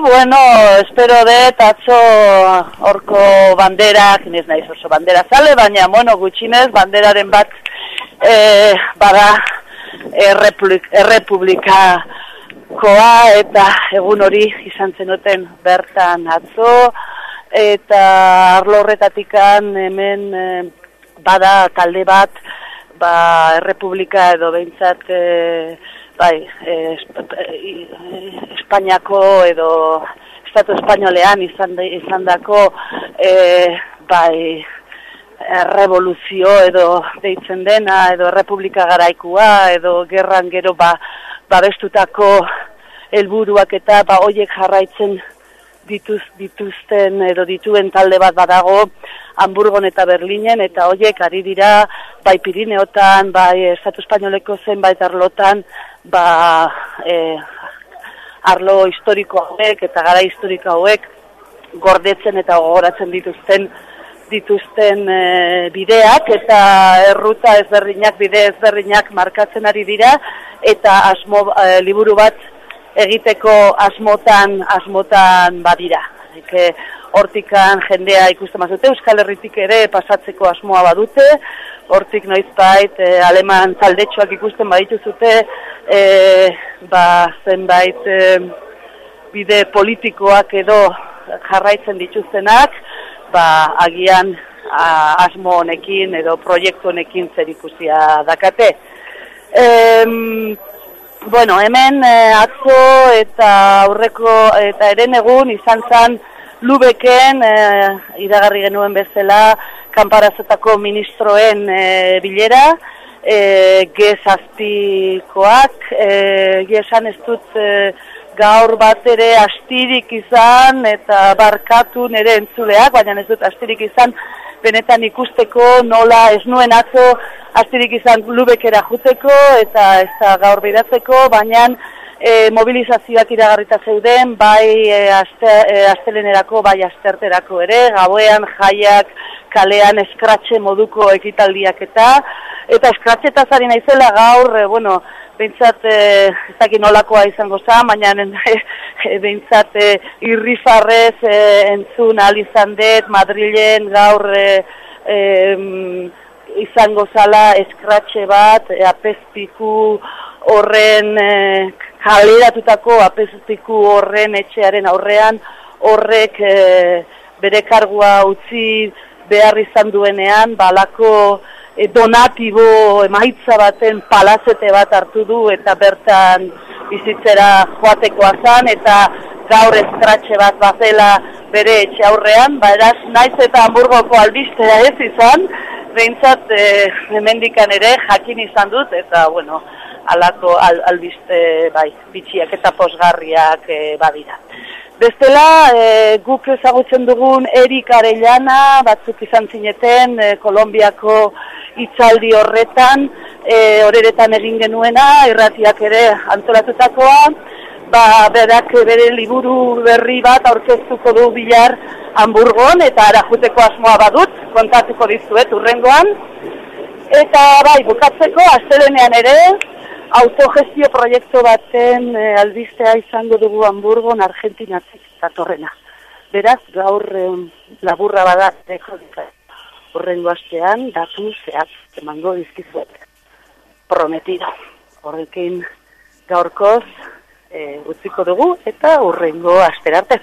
Bueno, espero de atzo horko banderak, nez naiz oso bandera zale, baina, bueno, gutxinez, banderaren bat e, bada errepublika koa eta egun hori izan zenuten bertan atzo, eta arlo horretatikan hemen e, bada talde bat, ba, errepublika edo behintzat... E, bai, e, Espainiako edo Estatu Espainolean izan, de, izan dako e, bai, revoluzio edo deitzen dena edo republika garaikua edo gerran gero ba, babestutako helburuak eta ba hoiek jarraitzen dituz, dituzten edo dituen talde bat badago Hamburgon eta Berlinen eta hoiek ari dira bai Pirineotan, bai Estatu Espainoleko zenbait arlotan ba, e, arlo historiko hauek eta gara historiko hauek gordetzen eta gogoratzen dituzten dituzten e, bideak eta erruta ezberdinak bide ezberdinak markatzen ari dira eta asmo e, liburu bat egiteko asmotan asmotan badira. Eke, hortikan jendea ikusten mazute, Euskal Herritik ere pasatzeko asmoa badute, hortik noizbait e, aleman taldetxoak ikusten baditu zute, e, ba, zenbait e, bide politikoak edo jarraitzen dituztenak, ba, agian a, asmo honekin edo proiektu honekin zer ikusia dakate. E, bueno, hemen e, atzo eta aurreko eta eren egun izan zen Lubeken, e, iragarri genuen bezala, kanparazetako ministroen e, bilera, e, gezaztikoak, e, gezan ez dut e, gaur bat ere astirik izan eta barkatu nire entzuleak, baina ez dut astirik izan benetan ikusteko nola ez nuen atzo astirik izan lubekera juteko eta ez da gaur bidatzeko, baina e, mobilizazioak iragarrita zeuden, bai e, aste, e, astelenerako, bai asterterako ere, gauean jaiak, kalean eskratxe moduko ekitaldiak eta eta eskratxe eta naizela gaur, e, bueno, behintzat e, ez dakit nolakoa izango za, baina e, behintzat e, irrifarrez e, entzun izan dut Madrilen gaur e, e, izango zala eskratxe bat, e, apezpiku horren e, kaleratutako apezpiku horren etxearen aurrean horrek e, bere kargua utzi behar izan duenean, balako e, donatibo emaitza baten palazete bat hartu du eta bertan bizitzera joatekoa zan eta gaur estratxe bat bazela bere etxe aurrean, ba eraz naiz eta hamburgoko albistea ez izan, behintzat e, hemendikan ere jakin izan dut eta bueno, alako al, albiste bai, bitxiak eta posgarriak e, badira. Bestela, e, guk ezagutzen dugun Erik Arellana, batzuk izan zineten, e, Kolombiako itzaldi horretan, e, horeretan egin genuena, erratiak ere antolatutakoa, ba, berak bere liburu berri bat aurkeztuko du bilar Hamburgon, eta arajuteko asmoa badut, kontatuko dizuet urrengoan. Eta bai, bukatzeko, astelenean ere, autogestio proiektu baten e, albistea izango dugu Hamburgon Argentinatik datorrena. Beraz, gaur e, laburra badat, eko horrengo astean, datu zehat, emango dizkizuet. Prometido. Horrekin gaurkoz e, utziko dugu eta horrengo asterarte.